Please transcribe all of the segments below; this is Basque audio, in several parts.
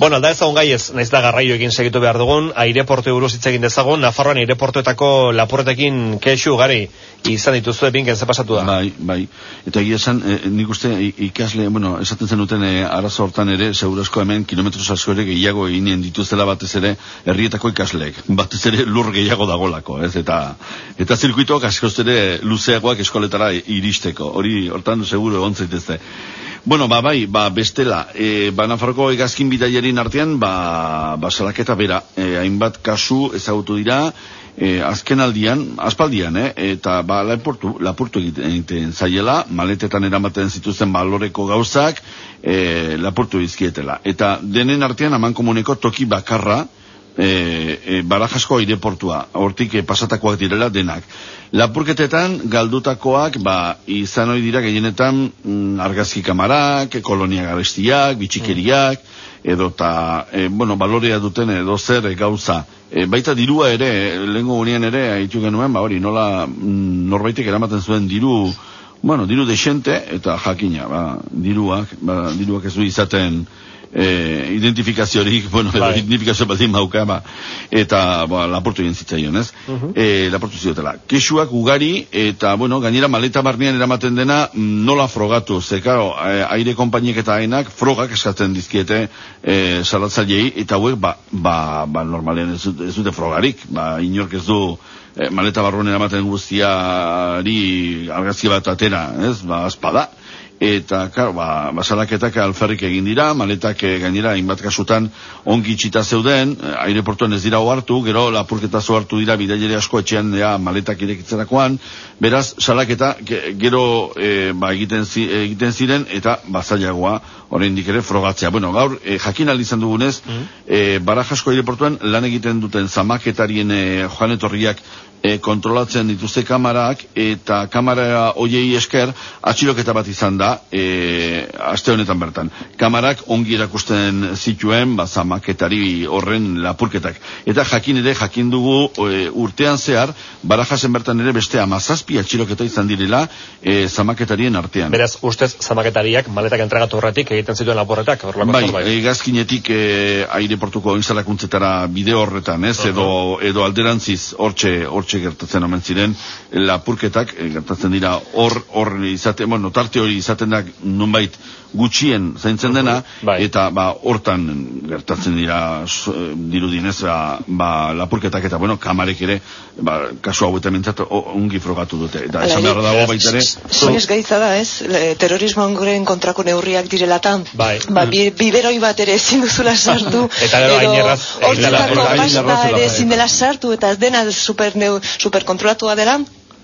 Bueno, alda ezagun gai ez, naiz da garraio egin segitu behar dugun, aireportu buruz hitz egin dezagun, Nafarroan aireportuetako lapurretekin kexu gari izan dituzu ebin ze pasatu da. Bai, bai. Eta egia esan, e, nik uste ikasle, bueno, esaten zen duten e, arazo hortan ere, segurazko hemen kilometro asko ere gehiago eginen dituzela batez ere herrietako ikasleek. Batez ere lur gehiago dagolako, ez? Eta eta zirkuitoak askoz ere luzeagoak eskoletara iristeko. Hori hortan seguru egon zaitezte. Bueno, ba, bai, ba, bestela, e, ba, Nafarroko egazkin bidaierin artean, ba, ba, salaketa bera, e, hainbat kasu ezagutu dira, e, azken aldian, aspaldian, eh? eta ba, lapurtu, lapurtu egiten, zaiela, maletetan eramaten zituzten baloreko gauzak, e, lapurtu izkietela. Eta denen artean, aman komuneko toki bakarra, e, e, barajasko aireportua, hortik e, pasatakoak direla denak. Lapurketetan galdutakoak ba, izan hori dira gehienetan mm, argazki kamarak, kolonia garestiak, bitxikeriak, edo eta, e, bueno, balorea duten edo zer e, gauza. E, baita dirua ere, lehenko gunean ere, haitu genuen, ba hori, nola mm, norbaitek eramaten zuen diru, bueno, diru desente, eta jakina, ba, diruak, ba, diruak ez du izaten, e, identifikaziorik, bueno, bai. identifikazio baldin mauka, ba, eta ba, laportu egin zitzaion, ez? Uh -huh. e, laportu ziotela. Kesuak ugari, eta, bueno, gainera maleta barnean eramaten dena nola frogatu, ze, karo, aire konpainiek eta hainak frogak eskatzen dizkiete e, salatzailei, eta hauek, ba, ba, ba normalean ez, ez dute frogarik, ba, inork ez du e, maleta barruan eramaten guztiari argazki bat atera, ez? Ba, espada eta kar, ba, basalaketak alferrik egin dira, maletak eh, gainera inbat kasutan ongi txita zeuden, eh, aireportuan ez dira ohartu, gero lapurketa hartu dira bidailere asko etxean ja, maletak irekitzerakoan, beraz, salaketa gero e, ba, egiten, zi, egiten ziren eta bazailagoa oraindik ere frogatzea. Bueno, gaur, e, jakin izan dugunez, mm -hmm. barajasko aireportuan lan egiten duten zamaketarien e, joan etorriak e, kontrolatzen dituzte kamarak eta kamara hoiei esker atxiloketa bat izan da e, aste honetan bertan. Kamarak ongi erakusten zituen ba, zamaketari horren lapurketak. Eta jakin ere jakin dugu e, urtean zehar barajasen bertan ere beste amazazpi atxiloketa izan direla e, zamaketarien artean. Beraz, ustez zamaketariak maletak entregatu horretik egiten zituen laporretak? Bai, bai. E, gazkinetik e, aireportuko instalakuntzetara bideo horretan, ez? Edo, edo alderantziz hortxe, hortxe hortxe gertatzen omen ziren lapurketak eh, gertatzen dira hor hor izate bueno tarte hori izaten da nonbait gutxien zaintzen dena bai. eta ba hortan gertatzen dira eh, dirudinez ba, ba lapurketak eta bueno kamarek ere ba kasu hau eta mentzat ongi frogatu dute eta esan behar dago baita ere soies gaitza da ez terrorismoaren kontrako neurriak direlatan bai. ba biberoi bat ere ezin duzula sartu eta gero ainerraz ere ezin dela sartu eta dena super superkontrolatua dela,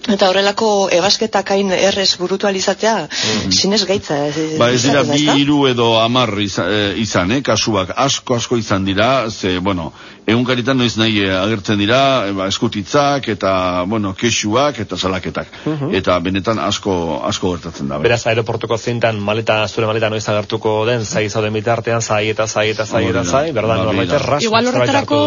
Eta horrelako ebasketak hain errez burutualizatzea, mm sinez gaitza. ba ez dira bi hiru edo hamar eh, izan, eh, kasuak asko asko izan dira, ze, bueno, egunkaritan noiz nahi eh, agertzen dira, ba, eskutitzak eta, bueno, kesuak eta salaketak. Mhm. Eta benetan asko asko gertatzen da. Beraz, aeroportuko zintan maleta, zure maleta noiz agertuko den, zai zauden bitartean, zai eta zai eta zai eta zai, berda, normalitzen ras. Igual horretarako,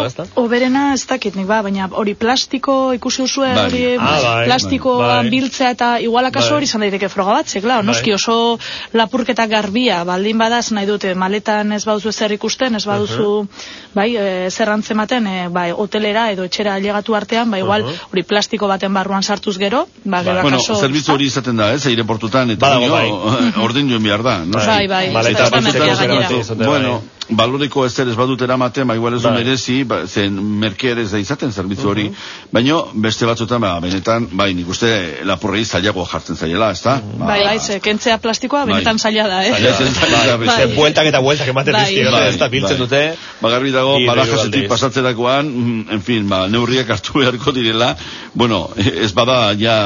oberena ez dakit nik, ba, baina hori plastiko ikusi usue, bai. hori ah, bai, plastikoa bai. biltzea eta igual akaso bai. hori izan daiteke froga batze, klar, noski bai. oso lapurketa garbia, baldin badaz nahi dute, maletan ez bauzu zer ikusten, ez baduzu, uh -huh. bai, e, ematen e, ba, hotelera edo etxera ailegatu artean, ba igual hori plastiko baten barruan sartuz gero, ba, gero bueno, zerbitzu hori izaten da, ez, aireportutan, eta Badago, bai. ordin joan behar da. No? Bai, bai, bai, bai, bueno, baloreko ez ez badut eramaten, ba, igual ez du bai. merezi, ba, zen merkeer ez da izaten zerbitzu hori, baino beste batzutan, ba, benetan, bai, nik uste lapurrei zailago jartzen zailela, ez da? Ba, bai, bai, ze, kentzea plastikoa, benetan bai. zaila da, eh? Zaila bai. bai. Bueltak eta bueltak ematen bai. dizki, bai. ez da, biltzen dute. Bagarri dago, barajasetik pasatzerakoan, mm, en fin, ba, neurriak hartu beharko direla, bueno, ez bada, ja,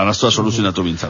arazoa soluzionatu bintzat.